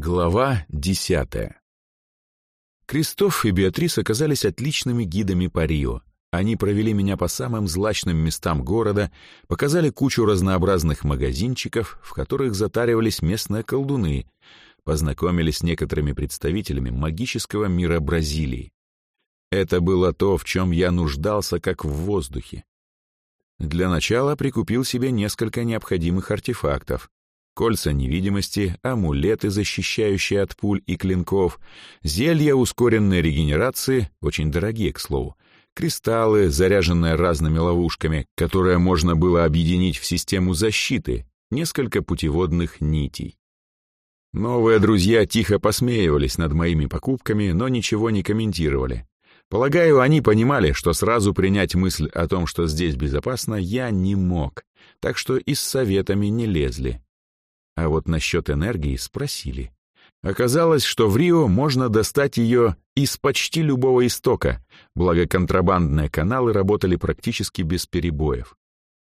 Глава десятая Кристоф и Беатрис оказались отличными гидами по Рио. Они провели меня по самым злачным местам города, показали кучу разнообразных магазинчиков, в которых затаривались местные колдуны, познакомились с некоторыми представителями магического мира Бразилии. Это было то, в чем я нуждался, как в воздухе. Для начала прикупил себе несколько необходимых артефактов кольца невидимости, амулеты, защищающие от пуль и клинков, зелья ускоренной регенерации, очень дорогие, к слову, кристаллы, заряженные разными ловушками, которые можно было объединить в систему защиты, несколько путеводных нитей. Новые друзья тихо посмеивались над моими покупками, но ничего не комментировали. Полагаю, они понимали, что сразу принять мысль о том, что здесь безопасно, я не мог, так что и с советами не лезли. А вот насчет энергии спросили. Оказалось, что в Рио можно достать ее из почти любого истока, благо контрабандные каналы работали практически без перебоев.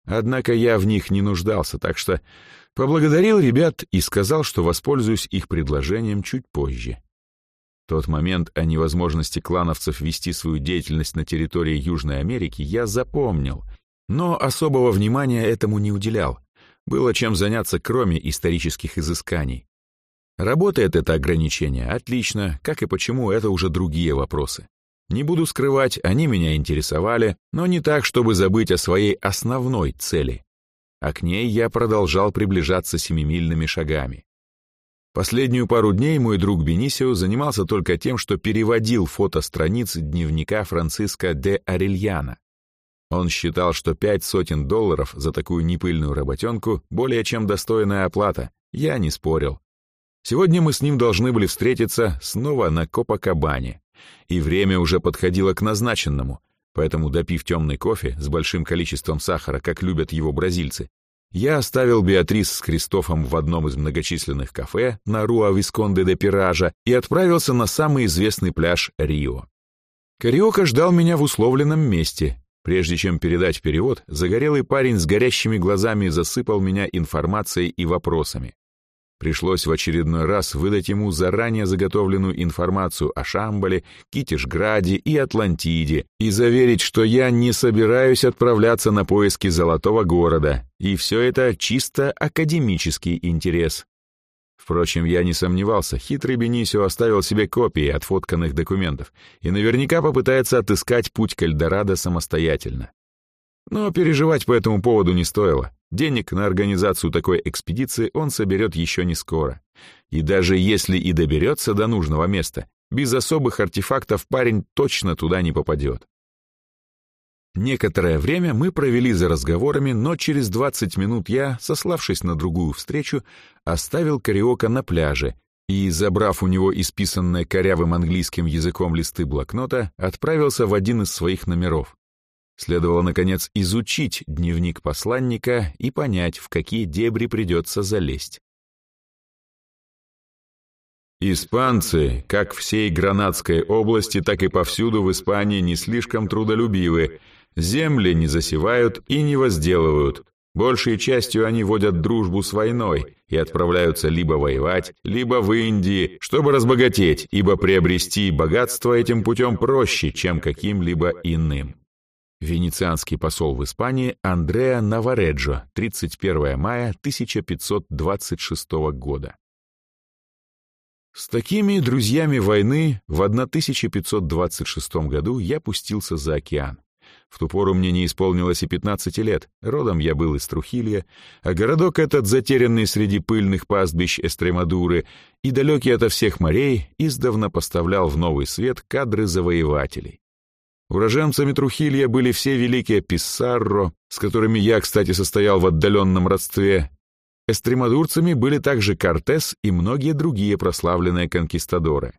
Однако я в них не нуждался, так что поблагодарил ребят и сказал, что воспользуюсь их предложением чуть позже. Тот момент о невозможности клановцев вести свою деятельность на территории Южной Америки я запомнил, но особого внимания этому не уделял, было чем заняться, кроме исторических изысканий. Работает это ограничение отлично, как и почему это уже другие вопросы. Не буду скрывать, они меня интересовали, но не так, чтобы забыть о своей основной цели. А к ней я продолжал приближаться семимильными шагами. Последнюю пару дней мой друг Бенисио занимался только тем, что переводил фото страниц дневника Франциско де Арельяна. Он считал, что пять сотен долларов за такую непыльную работенку более чем достойная оплата. Я не спорил. Сегодня мы с ним должны были встретиться снова на Копакабане. И время уже подходило к назначенному, поэтому, допив темный кофе с большим количеством сахара, как любят его бразильцы, я оставил Беатрис с Кристофом в одном из многочисленных кафе на Руа Висконде де Пиража и отправился на самый известный пляж Рио. Кариока ждал меня в условленном месте, Прежде чем передать перевод, загорелый парень с горящими глазами засыпал меня информацией и вопросами. Пришлось в очередной раз выдать ему заранее заготовленную информацию о Шамбале, Китишграде и Атлантиде и заверить, что я не собираюсь отправляться на поиски Золотого города, и все это чисто академический интерес. Впрочем, я не сомневался, хитрый Бенисио оставил себе копии отфотканных документов и наверняка попытается отыскать путь к Эльдорадо самостоятельно. Но переживать по этому поводу не стоило. Денег на организацию такой экспедиции он соберет еще не скоро. И даже если и доберется до нужного места, без особых артефактов парень точно туда не попадет. Некоторое время мы провели за разговорами, но через 20 минут я, сославшись на другую встречу, оставил Кариока на пляже и, забрав у него исписанное корявым английским языком листы блокнота, отправился в один из своих номеров. Следовало, наконец, изучить дневник посланника и понять, в какие дебри придется залезть. Испанцы, как всей Гранадской области, так и повсюду в Испании не слишком трудолюбивы, Земли не засевают и не возделывают. Большей частью они водят дружбу с войной и отправляются либо воевать, либо в Индии, чтобы разбогатеть, ибо приобрести богатство этим путем проще, чем каким-либо иным. Венецианский посол в Испании Андреа Навареджо, 31 мая 1526 года. С такими друзьями войны в 1526 году я пустился за океан. В ту пору мне не исполнилось и 15 лет, родом я был из Трухилья, а городок этот, затерянный среди пыльных пастбищ Эстремадуры и далекий ото всех морей, издавна поставлял в новый свет кадры завоевателей. Уроженцами Трухилья были все великие Писсарро, с которыми я, кстати, состоял в отдаленном родстве. Эстремадурцами были также Кортес и многие другие прославленные конкистадоры.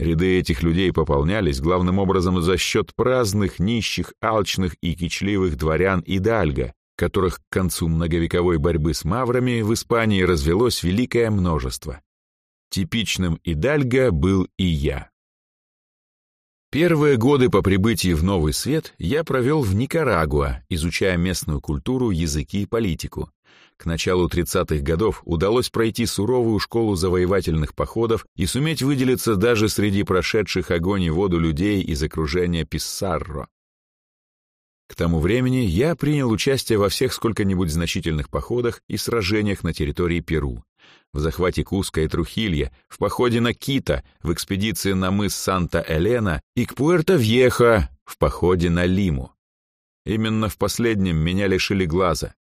Ряды этих людей пополнялись главным образом за счет праздных, нищих, алчных и кичливых дворян и которых к концу многовековой борьбы с маврами в Испании развелось великое множество. Типичным идальго был и я. Первые годы по прибытии в Новый Свет я провел в Никарагуа, изучая местную культуру, языки и политику, К началу 30-х годов удалось пройти суровую школу завоевательных походов и суметь выделиться даже среди прошедших огонь и воду людей из окружения Писсарро. К тому времени я принял участие во всех сколько-нибудь значительных походах и сражениях на территории Перу. В захвате Куска и Трухилья, в походе на Кита, в экспедиции на мыс Санта-Элена и к Пуэрто-Вьехо, в походе на Лиму. Именно в последнем меня лишили глаза.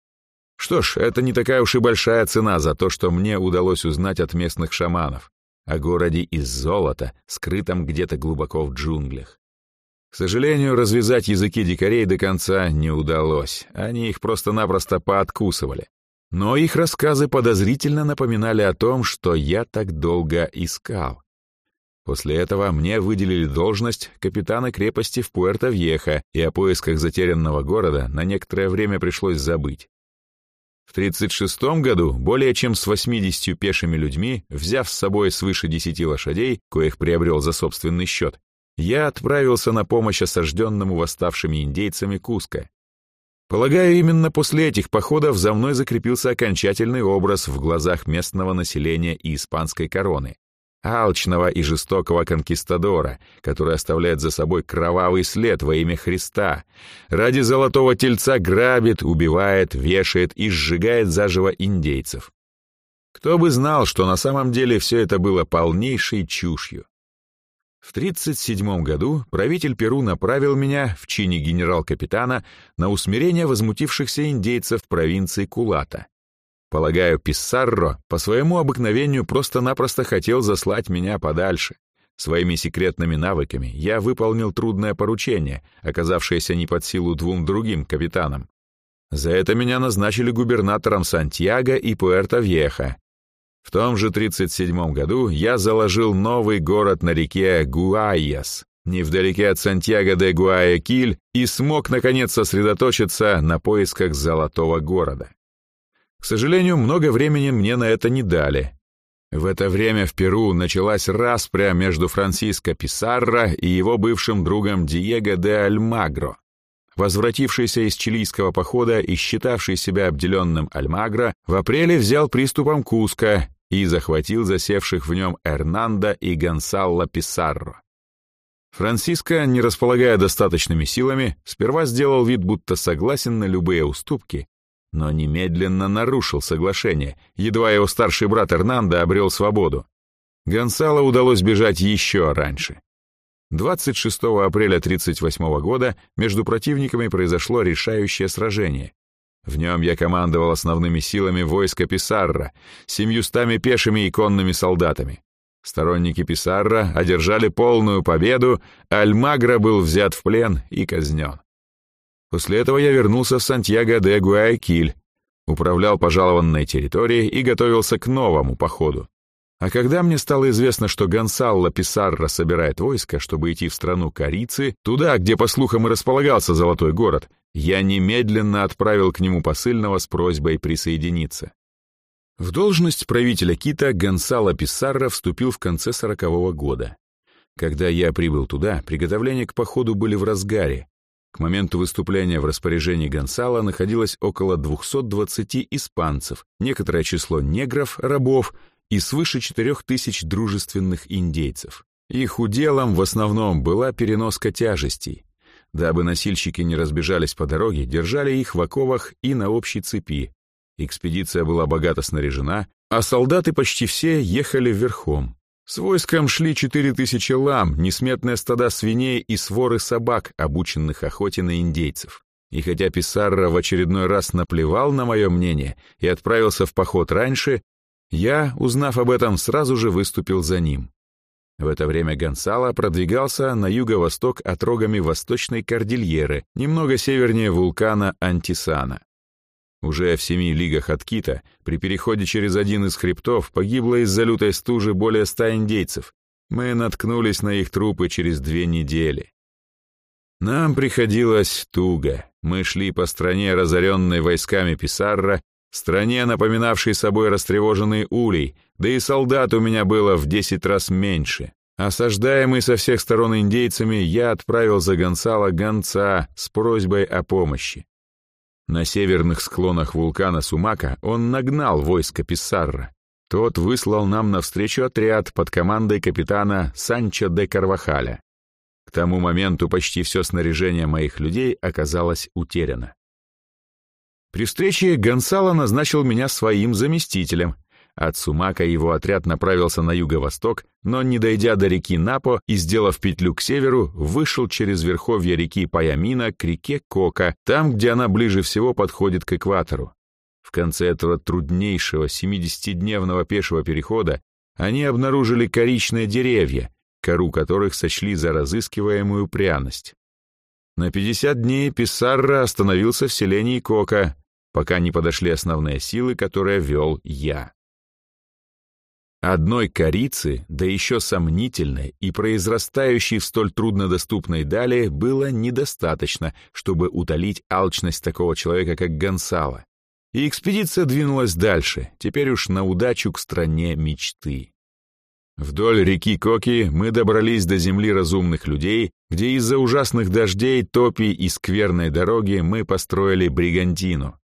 Что ж, это не такая уж и большая цена за то, что мне удалось узнать от местных шаманов о городе из золота, скрытом где-то глубоко в джунглях. К сожалению, развязать языки дикарей до конца не удалось, они их просто-напросто пооткусывали. Но их рассказы подозрительно напоминали о том, что я так долго искал. После этого мне выделили должность капитана крепости в Пуэрто-Вьехо, и о поисках затерянного города на некоторое время пришлось забыть. В 1936 году более чем с 80 пешими людьми, взяв с собой свыше 10 лошадей, коих приобрел за собственный счет, я отправился на помощь осажденному восставшими индейцами Куска. Полагаю, именно после этих походов за мной закрепился окончательный образ в глазах местного населения и испанской короны. Алчного и жестокого конкистадора, который оставляет за собой кровавый след во имя Христа. Ради золотого тельца грабит, убивает, вешает и сжигает заживо индейцев. Кто бы знал, что на самом деле все это было полнейшей чушью. В 1937 году правитель Перу направил меня в чине генерал-капитана на усмирение возмутившихся индейцев провинции Кулата. Полагаю, Писсарро по своему обыкновению просто-напросто хотел заслать меня подальше. Своими секретными навыками я выполнил трудное поручение, оказавшееся не под силу двум другим капитанам. За это меня назначили губернатором Сантьяго и Пуэрто-Вьеха, в том же 37 году я заложил новый город на реке Гуайяс, невдалеке от Сантьяго де Гуаякиль, и смог, наконец, сосредоточиться на поисках золотого города. К сожалению, много времени мне на это не дали. В это время в Перу началась распря между Франсиско Писарро и его бывшим другом Диего де Альмагро. Возвратившийся из чилийского похода и считавший себя обделенным Альмагро в апреле взял приступом Куска и захватил засевших в нем Эрнанда и Гонсалло Писарро. Франциско, не располагая достаточными силами, сперва сделал вид, будто согласен на любые уступки, но немедленно нарушил соглашение, едва его старший брат Эрнандо обрел свободу. Гонсало удалось бежать еще раньше. 26 апреля 1938 года между противниками произошло решающее сражение, в нем я командовал основными силами войска Писарра, семьюстами пешими и конными солдатами. Сторонники Писарра одержали полную победу, Альмагра был взят в плен и казнен. После этого я вернулся в Сантьяго де Гуайкиль, управлял пожалованной территорией и готовился к новому походу. А когда мне стало известно, что Гонсалло Писарро собирает войско, чтобы идти в страну Корицы, туда, где, по слухам, и располагался Золотой город, я немедленно отправил к нему посыльного с просьбой присоединиться. В должность правителя Кита Гонсало Писарро вступил в конце сорокового года. Когда я прибыл туда, приготовления к походу были в разгаре. К моменту выступления в распоряжении Гонсало находилось около 220 испанцев, некоторое число негров, рабов и свыше 4000 дружественных индейцев. Их уделом в основном была переноска тяжестей. Дабы носильщики не разбежались по дороге, держали их в оковах и на общей цепи. Экспедиция была богато снаряжена, а солдаты почти все ехали верхом. С войском шли четыре тысячи лам, несметные стада свиней и своры собак, обученных охоте на индейцев. И хотя Писарро в очередной раз наплевал на мое мнение и отправился в поход раньше, я, узнав об этом, сразу же выступил за ним. В это время Гонсало продвигался на юго-восток отрогами Восточной Кордильеры, немного севернее вулкана Антисана. Уже в семи лигах от Кита, при переходе через один из хребтов, погибло из-за лютой стужи более ста индейцев. Мы наткнулись на их трупы через две недели. Нам приходилось туго. Мы шли по стране, разоренной войсками Писарра, стране, напоминавшей собой растревоженный улей, да и солдат у меня было в десять раз меньше. Осаждаемый со всех сторон индейцами, я отправил за Гонсало гонца с просьбой о помощи. На северных склонах вулкана Сумака он нагнал войско Писсарра. Тот выслал нам навстречу отряд под командой капитана Санчо де Карвахаля. К тому моменту почти все снаряжение моих людей оказалось утеряно. При встрече Гонсало назначил меня своим заместителем. От Сумака его отряд направился на юго-восток, но, не дойдя до реки Напо и сделав петлю к северу, вышел через верховья реки Паямина к реке Кока, там, где она ближе всего подходит к экватору. В конце этого труднейшего 70-дневного пешего перехода они обнаружили коричные деревья, кору которых сочли за разыскиваемую пряность. На 50 дней Писарра остановился в селении Кока, пока не подошли основные силы, которые вел я. Одной корицы, да еще сомнительной и произрастающей в столь труднодоступной дали, было недостаточно, чтобы утолить алчность такого человека, как Гонсало. И экспедиция двинулась дальше, теперь уж на удачу к стране мечты. Вдоль реки Коки мы добрались до земли разумных людей, где из-за ужасных дождей, топий и скверной дороги мы построили бригантину.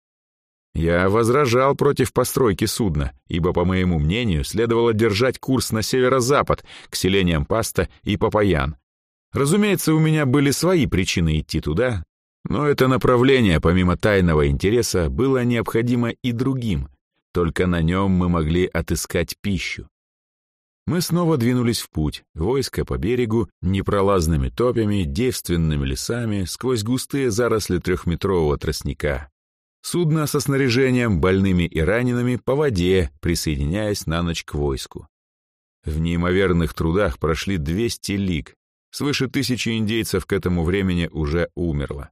Я возражал против постройки судна, ибо, по моему мнению, следовало держать курс на северо-запад, к селениям Паста и Папаян. Разумеется, у меня были свои причины идти туда, но это направление, помимо тайного интереса, было необходимо и другим. Только на нем мы могли отыскать пищу. Мы снова двинулись в путь, войско по берегу, непролазными топями, девственными лесами, сквозь густые заросли трехметрового тростника. Судно со снаряжением, больными и ранеными по воде, присоединяясь на ночь к войску. В неимоверных трудах прошли 200 лиг. Свыше тысячи индейцев к этому времени уже умерло.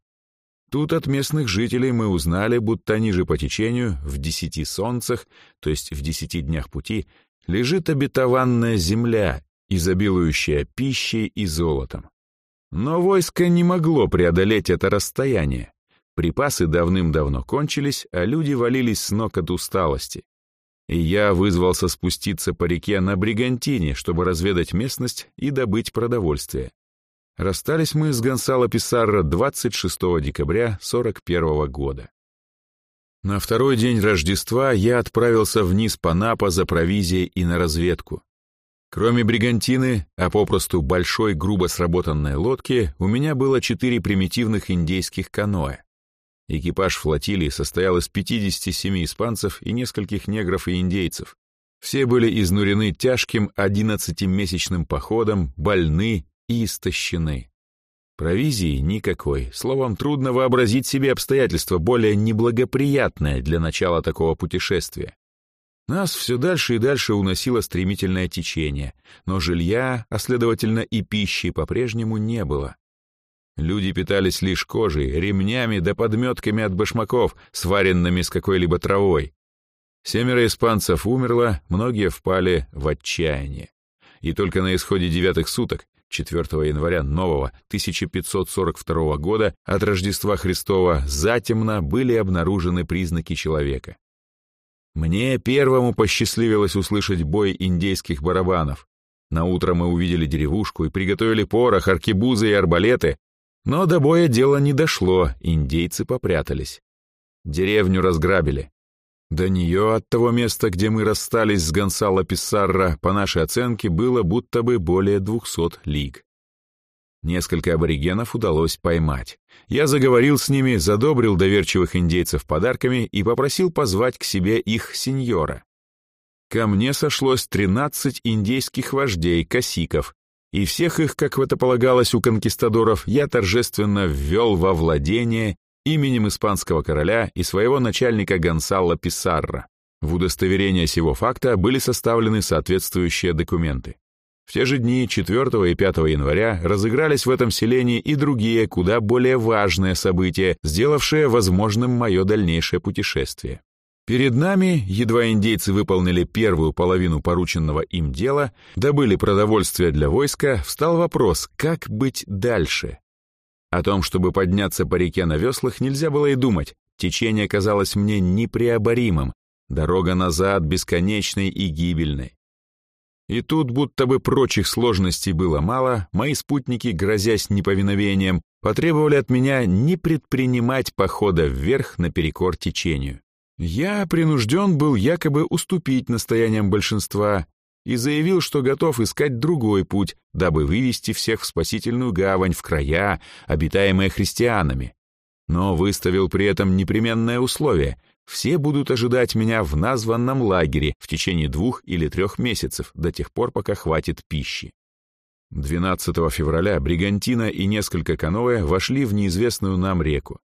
Тут от местных жителей мы узнали, будто ниже по течению, в десяти солнцах, то есть в десяти днях пути, лежит обетованная земля, изобилующая пищей и золотом. Но войско не могло преодолеть это расстояние. Припасы давным-давно кончились, а люди валились с ног от усталости. И я вызвался спуститься по реке на Бригантине, чтобы разведать местность и добыть продовольствие. Расстались мы с Гонсало Писарро 26 декабря 41 года. На второй день Рождества я отправился вниз по Напа за провизией и на разведку. Кроме бригантины, а попросту большой грубо сработанной лодки, у меня было четыре примитивных индейских каноэ. Экипаж флотилии состоял из 57 испанцев и нескольких негров и индейцев. Все были изнурены тяжким 11-месячным походом, больны и истощены. Провизии никакой. Словом, трудно вообразить себе обстоятельства более неблагоприятное для начала такого путешествия. Нас все дальше и дальше уносило стремительное течение, но жилья, а следовательно и пищи по-прежнему не было. Люди питались лишь кожей, ремнями да подметками от башмаков, сваренными с какой-либо травой. Семеро испанцев умерло, многие впали в отчаяние. И только на исходе девятых суток 4 января нового 1542 года от Рождества Христова затемно были обнаружены признаки человека. Мне первому посчастливилось услышать бой индейских барабанов. На утро мы увидели деревушку и приготовили порох, аркебузы и арбалеты, но до боя дело не дошло, индейцы попрятались. Деревню разграбили. До нее от того места, где мы расстались с Гонсало Писсарро, по нашей оценке, было будто бы более двухсот лиг. Несколько аборигенов удалось поймать. Я заговорил с ними, задобрил доверчивых индейцев подарками и попросил позвать к себе их сеньора. Ко мне сошлось тринадцать индейских вождей, косиков, и всех их, как в это полагалось у конкистадоров, я торжественно ввел во владение именем испанского короля и своего начальника Гонсало Писарра. В удостоверение сего факта были составлены соответствующие документы. В те же дни 4 и 5 января разыгрались в этом селении и другие, куда более важные события, сделавшие возможным мое дальнейшее путешествие. Перед нами, едва индейцы выполнили первую половину порученного им дела, добыли продовольствие для войска, встал вопрос, как быть дальше. О том, чтобы подняться по реке на веслах, нельзя было и думать. Течение казалось мне непреоборимым, дорога назад бесконечной и гибельной. И тут, будто бы прочих сложностей было мало, мои спутники, грозясь неповиновением, потребовали от меня не предпринимать похода вверх наперекор течению. Я принужден был якобы уступить настояниям большинства и заявил, что готов искать другой путь, дабы вывести всех в спасительную гавань в края, обитаемые христианами. Но выставил при этом непременное условие — все будут ожидать меня в названном лагере в течение двух или трех месяцев, до тех пор, пока хватит пищи. 12 февраля Бригантина и несколько каноэ вошли в неизвестную нам реку.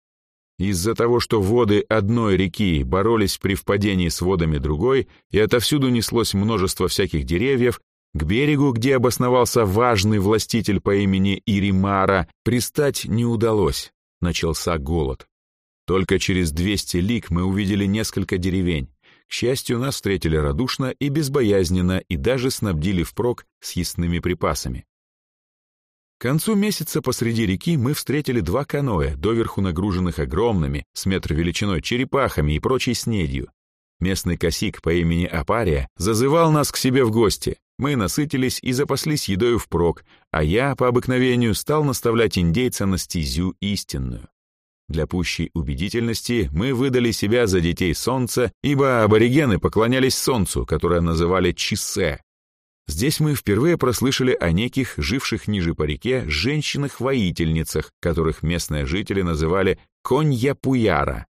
Из-за того, что воды одной реки боролись при впадении с водами другой, и отовсюду неслось множество всяких деревьев, к берегу, где обосновался важный властитель по имени Иримара, пристать не удалось. Начался голод. Только через 200 лиг мы увидели несколько деревень. К счастью, нас встретили радушно и безбоязненно и даже снабдили впрок съестными припасами. К концу месяца посреди реки мы встретили два каноэ, доверху нагруженных огромными, с метр величиной, черепахами и прочей снедью. Местный косик по имени Апария зазывал нас к себе в гости. Мы насытились и запаслись едой впрок, а я, по обыкновению, стал наставлять индейца на стезю истинную. Для пущей убедительности мы выдали себя за детей солнца, ибо аборигены поклонялись солнцу, которое называли Чисе. Здесь мы впервые прослышали о неких, живших ниже по реке, женщинах-воительницах, которых местные жители называли Конья-Пуяра.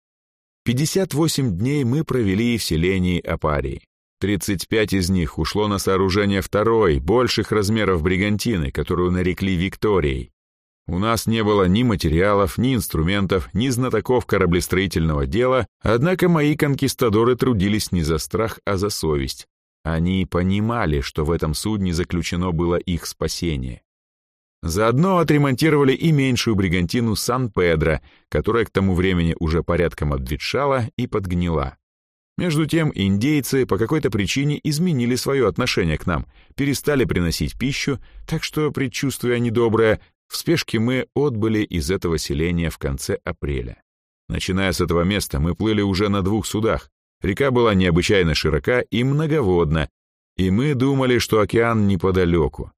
58 дней мы провели в селении Апарии. 35 из них ушло на сооружение второй, больших размеров бригантины, которую нарекли Викторией. У нас не было ни материалов, ни инструментов, ни знатоков кораблестроительного дела, однако мои конкистадоры трудились не за страх, а за совесть. Они понимали, что в этом судне заключено было их спасение. Заодно отремонтировали и меньшую бригантину Сан-Педро, которая к тому времени уже порядком обветшала и подгнила. Между тем, индейцы по какой-то причине изменили свое отношение к нам, перестали приносить пищу, так что, предчувствуя недоброе, в спешке мы отбыли из этого селения в конце апреля. Начиная с этого места, мы плыли уже на двух судах. Река была необычайно широка и многоводна, и мы думали, что океан неподалеку.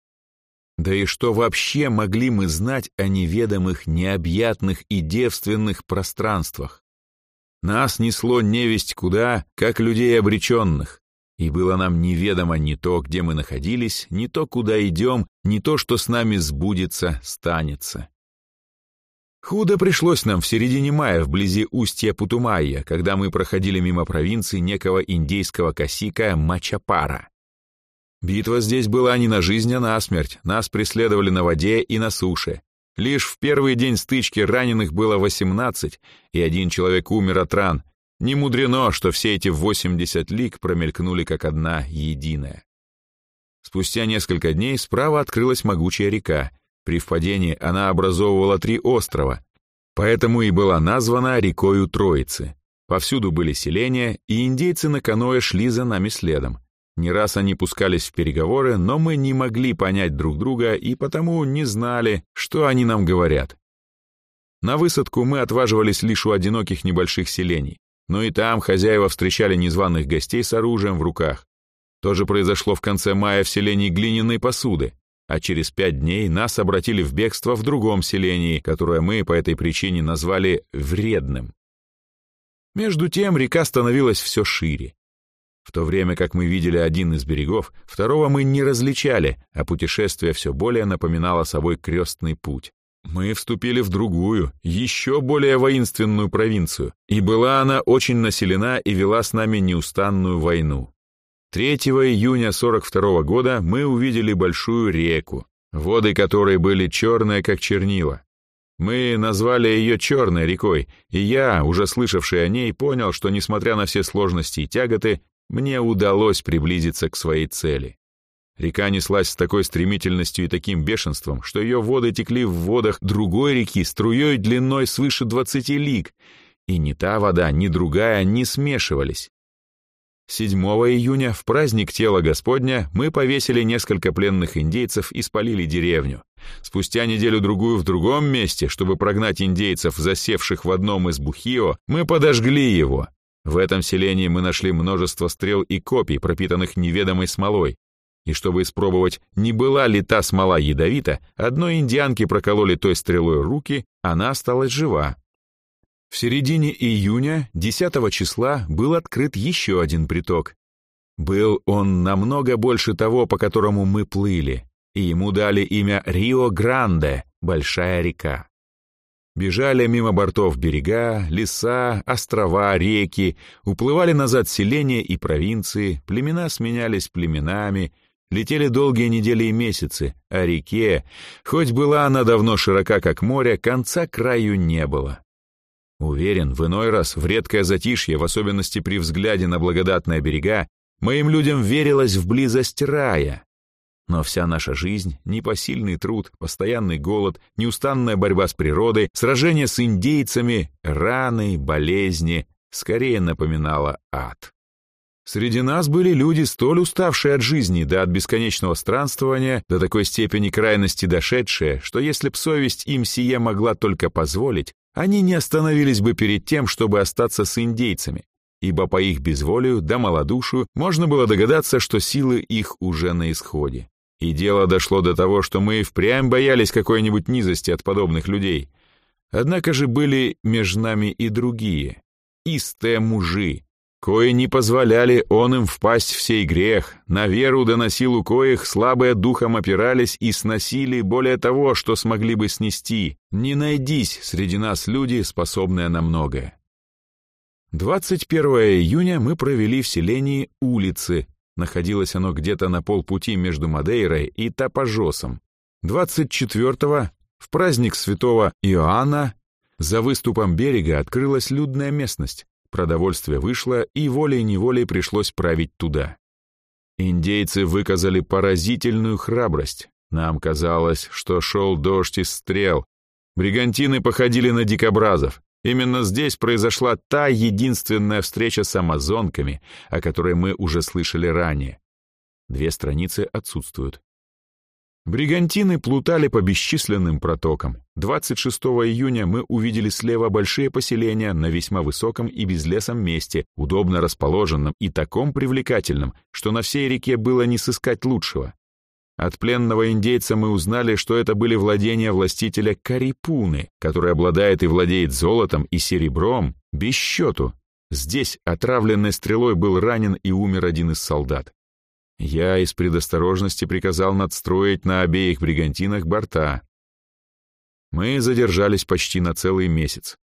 Да и что вообще могли мы знать о неведомых, необъятных и девственных пространствах? Нас несло невесть куда, как людей обреченных и было нам неведомо ни то, где мы находились, ни то, куда идем, ни то, что с нами сбудется, станется. Худо пришлось нам в середине мая вблизи устья Путумайя, когда мы проходили мимо провинции некого индейского косика Мачапара. Битва здесь была не на жизнь, а на смерть. Нас преследовали на воде и на суше. Лишь в первый день стычки раненых было 18, и один человек умер от ран, не мудрено, что все эти 80 лиг промелькнули как одна единая. Спустя несколько дней справа открылась могучая река. При впадении она образовывала три острова, поэтому и была названа рекою Троицы. Повсюду были селения, и индейцы на каноэ шли за нами следом. Не раз они пускались в переговоры, но мы не могли понять друг друга и потому не знали, что они нам говорят. На высадку мы отваживались лишь у одиноких небольших селений но и там хозяева встречали незваных гостей с оружием в руках. То же произошло в конце мая в селении глиняной посуды, а через пять дней нас обратили в бегство в другом селении, которое мы по этой причине назвали «вредным». Между тем река становилась все шире. В то время как мы видели один из берегов, второго мы не различали, а путешествие все более напоминало собой крестный путь. Мы вступили в другую, еще более воинственную провинцию, и была она очень населена и вела с нами неустанную войну. 3 июня 42 года мы увидели большую реку, воды которой были черные, как чернила. Мы назвали ее Черной рекой, и я, уже слышавший о ней, понял, что, несмотря на все сложности и тяготы, мне удалось приблизиться к своей цели. Река неслась с такой стремительностью и таким бешенством, что ее воды текли в водах другой реки струей длиной свыше 20 лиг, и ни та вода, ни другая не смешивались. 7 июня, в праздник тела Господня, мы повесили несколько пленных индейцев и спалили деревню. Спустя неделю-другую в другом месте, чтобы прогнать индейцев, засевших в одном из Бухио, мы подожгли его. В этом селении мы нашли множество стрел и копий, пропитанных неведомой смолой. И чтобы испробовать, не была ли та смола ядовита, одной индианке прокололи той стрелой руки, она осталась жива. В середине июня, 10 числа, был открыт еще один приток. Был он намного больше того, по которому мы плыли, и ему дали имя Рио-Гранде, Большая река. Бежали мимо бортов берега, леса, острова, реки, уплывали назад селения и провинции, племена сменялись племенами, летели долгие недели и месяцы, а реке, хоть была она давно широка, как море, конца краю не было. Уверен, в иной раз, в редкое затишье, в особенности при взгляде на благодатные берега, моим людям верилось в близость рая, но вся наша жизнь, непосильный труд, постоянный голод, неустанная борьба с природой, сражение с индейцами, раны, болезни, скорее напоминала ад. Среди нас были люди, столь уставшие от жизни, да от бесконечного странствования, до такой степени крайности дошедшие, что если б совесть им сие могла только позволить, они не остановились бы перед тем, чтобы остаться с индейцами, ибо по их безволию да малодушию можно было догадаться, что силы их уже на исходе. И дело дошло до того, что мы впрямь боялись какой-нибудь низости от подобных людей. Однако же были между нами и другие, истые мужи, кои не позволяли он им впасть в сей грех, на веру да на силу коих слабые духом опирались и сносили более того, что смогли бы снести. Не найдись среди нас люди, способные на многое. 21 июня мы провели в селении улицы, Находилось оно где-то на полпути между Мадейрой и Тапажосом. 24-го, в праздник святого Иоанна, за выступом берега открылась людная местность. Продовольствие вышло, и волей-неволей пришлось править туда. Индейцы выказали поразительную храбрость. Нам казалось, что шел дождь из стрел. Бригантины походили на дикобразов. Именно здесь произошла та единственная встреча с амазонками, о которой мы уже слышали ранее. Две страницы отсутствуют. Бригантины плутали по бесчисленным протокам. 26 июня мы увидели слева большие поселения на весьма высоком и безлесом месте, удобно расположенном и таком привлекательном, что на всей реке было не сыскать лучшего. От пленного индейца мы узнали, что это были владения властителя Карипуны, который обладает и владеет золотом и серебром без счету. Здесь отравленной стрелой был ранен и умер один из солдат. Я из предосторожности приказал надстроить на обеих бригантинах борта. Мы задержались почти на целый месяц.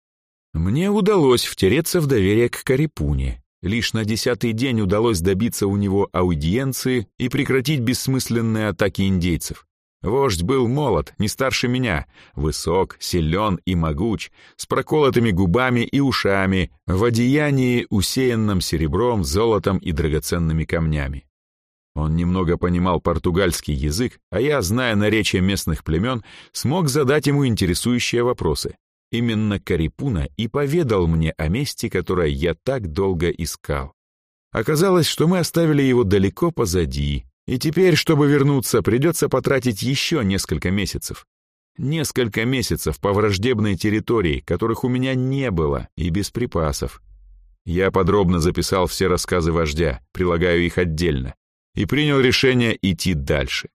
Мне удалось втереться в доверие к Карипуне. Лишь на десятый день удалось добиться у него аудиенции и прекратить бессмысленные атаки индейцев. Вождь был молод, не старше меня, высок, силен и могуч, с проколотыми губами и ушами, в одеянии, усеянном серебром, золотом и драгоценными камнями. Он немного понимал португальский язык, а я, зная наречие местных племен, смог задать ему интересующие вопросы. Именно Карипуна и поведал мне о месте, которое я так долго искал. Оказалось, что мы оставили его далеко позади, и теперь, чтобы вернуться, придется потратить еще несколько месяцев. Несколько месяцев по враждебной территории, которых у меня не было, и без припасов. Я подробно записал все рассказы вождя, прилагаю их отдельно, и принял решение идти дальше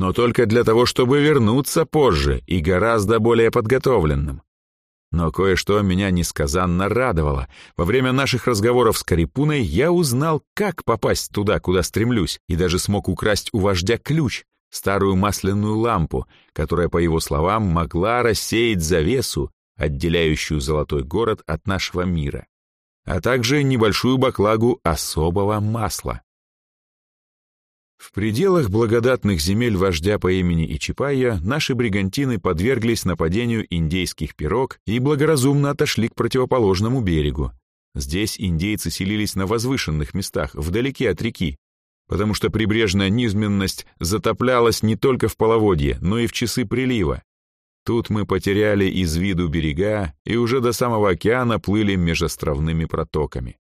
но только для того, чтобы вернуться позже и гораздо более подготовленным. Но кое-что меня несказанно радовало. Во время наших разговоров с Карипуной я узнал, как попасть туда, куда стремлюсь, и даже смог украсть у вождя ключ, старую масляную лампу, которая, по его словам, могла рассеять завесу, отделяющую золотой город от нашего мира, а также небольшую баклагу особого масла. В пределах благодатных земель вождя по имени Ичипайя наши бригантины подверглись нападению индейских пирог и благоразумно отошли к противоположному берегу. Здесь индейцы селились на возвышенных местах, вдалеке от реки, потому что прибрежная низменность затоплялась не только в половодье, но и в часы прилива. Тут мы потеряли из виду берега и уже до самого океана плыли межостровными протоками.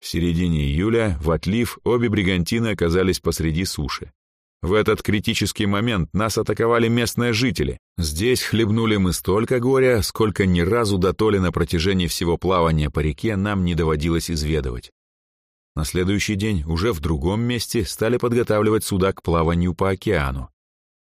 В середине июля в отлив обе бригантины оказались посреди суши. В этот критический момент нас атаковали местные жители. Здесь хлебнули мы столько горя, сколько ни разу до толи на протяжении всего плавания по реке нам не доводилось изведывать. На следующий день уже в другом месте стали подготавливать суда к плаванию по океану.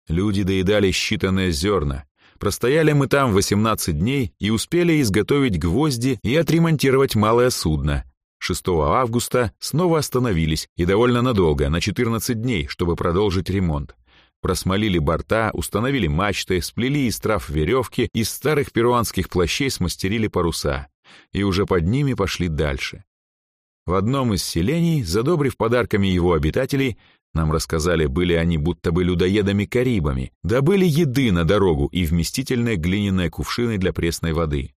Люди доедали считанные зерна. Простояли мы там 18 дней и успели изготовить гвозди и отремонтировать малое судно. 6 августа снова остановились и довольно надолго, на 14 дней, чтобы продолжить ремонт. Просмолили борта, установили мачты, сплели из трав веревки, из старых перуанских плащей смастерили паруса. И уже под ними пошли дальше. В одном из селений, задобрив подарками его обитателей, нам рассказали, были они будто бы людоедами-карибами, добыли еды на дорогу и вместительные глиняные кувшины для пресной воды.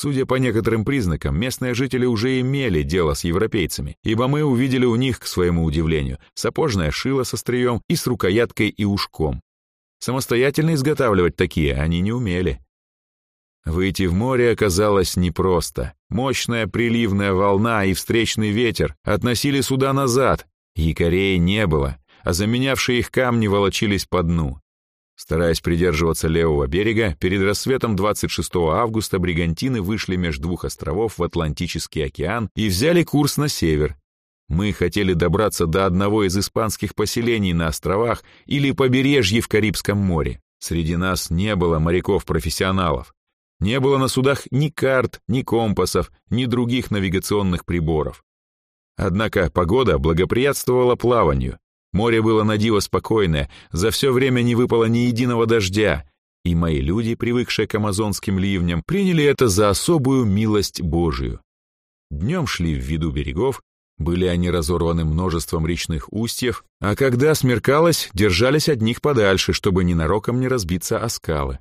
Судя по некоторым признакам, местные жители уже имели дело с европейцами, ибо мы увидели у них, к своему удивлению, сапожное шило со стрием и с рукояткой и ушком. Самостоятельно изготавливать такие они не умели. Выйти в море оказалось непросто. Мощная приливная волна и встречный ветер относили суда назад. Якорей не было, а заменявшие их камни волочились по дну. Стараясь придерживаться левого берега, перед рассветом 26 августа бригантины вышли между двух островов в Атлантический океан и взяли курс на север. Мы хотели добраться до одного из испанских поселений на островах или побережье в Карибском море. Среди нас не было моряков-профессионалов. Не было на судах ни карт, ни компасов, ни других навигационных приборов. Однако погода благоприятствовала плаванию, Море было на диво спокойное, за все время не выпало ни единого дождя, и мои люди, привыкшие к амазонским ливням, приняли это за особую милость Божию. Днем шли в виду берегов, были они разорваны множеством речных устьев, а когда смеркалось, держались от них подальше, чтобы ненароком не разбиться о скалы.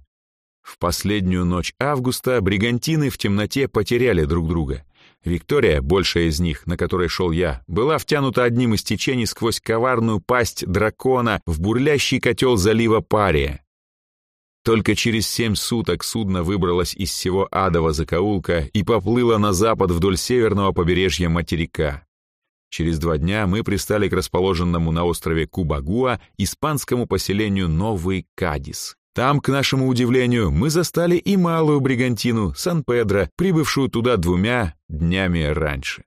В последнюю ночь августа бригантины в темноте потеряли друг друга. Виктория, большая из них, на которой шел я, была втянута одним из течений сквозь коварную пасть дракона в бурлящий котел залива Пария. Только через семь суток судно выбралось из всего адового закоулка и поплыло на запад вдоль северного побережья материка. Через два дня мы пристали к расположенному на острове Кубагуа испанскому поселению Новый Кадис. Там, к нашему удивлению, мы застали и малую бригантину Сан-Педро, прибывшую туда двумя днями раньше.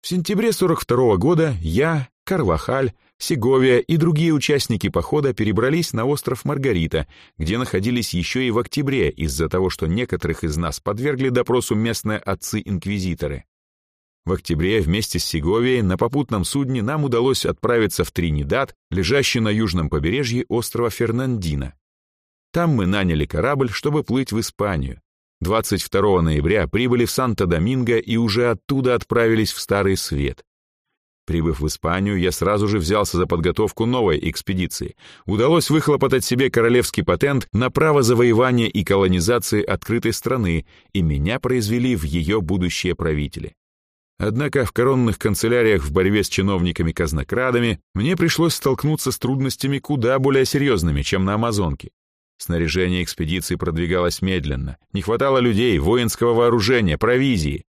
В сентябре 42 -го года я, Карвахаль, Сеговия и другие участники похода перебрались на остров Маргарита, где находились еще и в октябре из-за того, что некоторых из нас подвергли допросу местные отцы-инквизиторы. В октябре вместе с Сеговией на попутном судне нам удалось отправиться в Тринидад, лежащий на южном побережье острова Фернандина. Там мы наняли корабль, чтобы плыть в Испанию. 22 ноября прибыли в Санто-Доминго и уже оттуда отправились в Старый Свет. Прибыв в Испанию, я сразу же взялся за подготовку новой экспедиции. Удалось выхлопотать себе королевский патент на право завоевания и колонизации открытой страны, и меня произвели в ее будущие правители. Однако в коронных канцеляриях в борьбе с чиновниками-казнокрадами мне пришлось столкнуться с трудностями куда более серьезными, чем на Амазонке. Снаряжение экспедиции продвигалось медленно. Не хватало людей, воинского вооружения, провизии.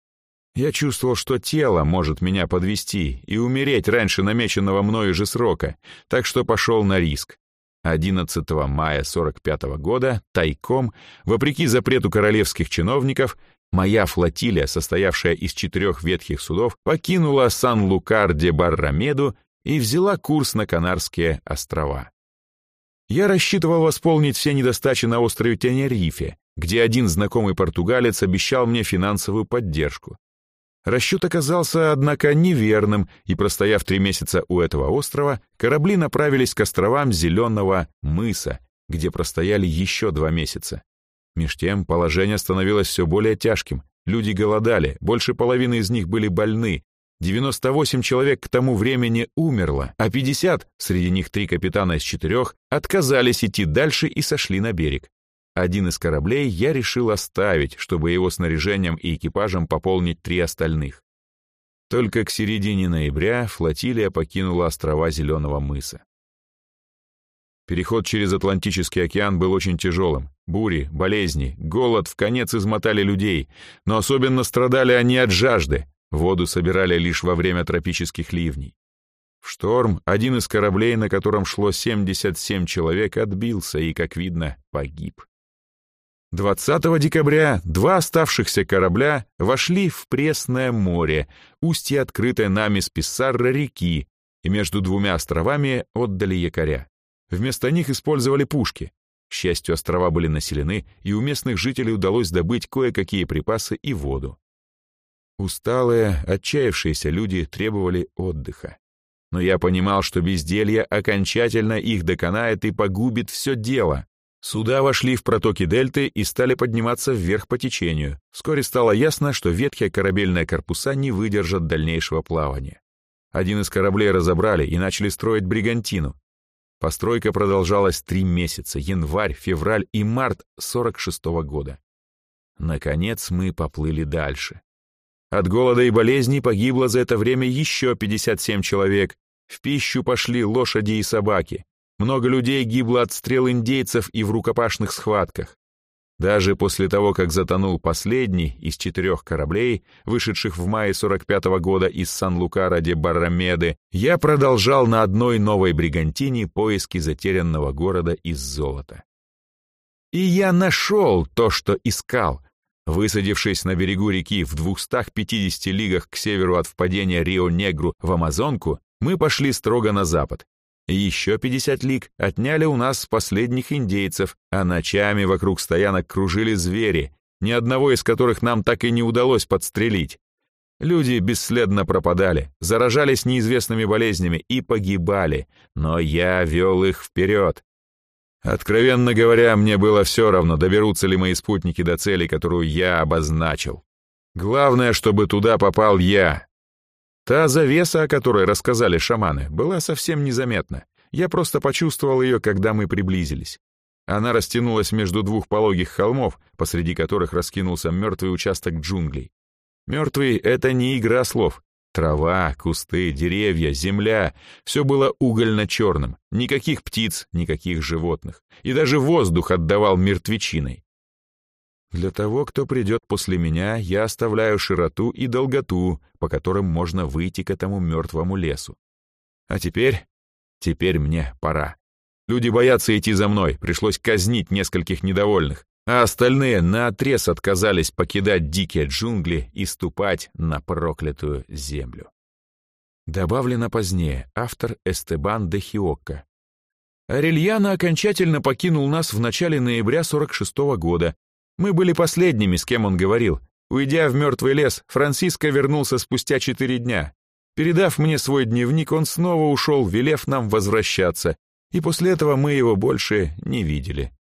Я чувствовал, что тело может меня подвести и умереть раньше намеченного мною же срока, так что пошел на риск. 11 мая 45 -го года тайком, вопреки запрету королевских чиновников, моя флотилия, состоявшая из четырех ветхих судов, покинула Сан-Лукар-де-Баррамеду и взяла курс на Канарские острова. Я рассчитывал восполнить все недостачи на острове Тенерифе, где один знакомый португалец обещал мне финансовую поддержку. Расчет оказался, однако, неверным, и, простояв три месяца у этого острова, корабли направились к островам Зеленого мыса, где простояли еще два месяца. Меж тем положение становилось все более тяжким. Люди голодали, больше половины из них были больны, 98 человек к тому времени умерло, а 50, среди них три капитана из четырех, отказались идти дальше и сошли на берег. Один из кораблей я решил оставить, чтобы его снаряжением и экипажем пополнить три остальных. Только к середине ноября флотилия покинула острова Зеленого мыса. Переход через Атлантический океан был очень тяжелым. Бури, болезни, голод в конец измотали людей, но особенно страдали они от жажды. Воду собирали лишь во время тропических ливней. В шторм один из кораблей, на котором шло 77 человек, отбился и, как видно, погиб. 20 декабря два оставшихся корабля вошли в Пресное море, устье открытой нами с Писсарра реки, и между двумя островами отдали якоря. Вместо них использовали пушки. К счастью, острова были населены, и у местных жителей удалось добыть кое-какие припасы и воду. Усталые, отчаявшиеся люди требовали отдыха. Но я понимал, что безделье окончательно их доконает и погубит все дело. Суда вошли в протоки дельты и стали подниматься вверх по течению. Вскоре стало ясно, что ветхие корабельные корпуса не выдержат дальнейшего плавания. Один из кораблей разобрали и начали строить бригантину. Постройка продолжалась три месяца, январь, февраль и март 46 -го года. Наконец мы поплыли дальше. От голода и болезней погибло за это время еще 57 человек. В пищу пошли лошади и собаки. Много людей гибло от стрел индейцев и в рукопашных схватках. Даже после того, как затонул последний из четырех кораблей, вышедших в мае 45 -го года из Сан-Лукара де Баррамеды, я продолжал на одной новой бригантине поиски затерянного города из золота. И я нашел то, что искал. Высадившись на берегу реки в 250 лигах к северу от впадения Рио-Негру в Амазонку, мы пошли строго на запад, еще 50 лиг отняли у нас последних индейцев, а ночами вокруг стоянок кружили звери, ни одного из которых нам так и не удалось подстрелить. Люди бесследно пропадали, заражались неизвестными болезнями и погибали, но я вел их вперед. Откровенно говоря, мне было все равно, доберутся ли мои спутники до цели, которую я обозначил. Главное, чтобы туда попал я, Та завеса, о которой рассказали шаманы, была совсем незаметна. Я просто почувствовал ее, когда мы приблизились. Она растянулась между двух пологих холмов, посреди которых раскинулся мертвый участок джунглей. Мертвый — это не игра слов. Трава, кусты, деревья, земля — все было угольно-черным. Никаких птиц, никаких животных. И даже воздух отдавал мертвечиной. Для того, кто придет после меня, я оставляю широту и долготу, по которым можно выйти к этому мертвому лесу. А теперь... Теперь мне пора. Люди боятся идти за мной, пришлось казнить нескольких недовольных, а остальные наотрез отказались покидать дикие джунгли и ступать на проклятую землю. Добавлено позднее, автор Эстебан де Хиокко. Арельяна окончательно покинул нас в начале ноября 46 -го года, мы были последними, с кем он говорил. Уйдя в мертвый лес, Франциско вернулся спустя четыре дня. Передав мне свой дневник, он снова ушел, велев нам возвращаться, и после этого мы его больше не видели.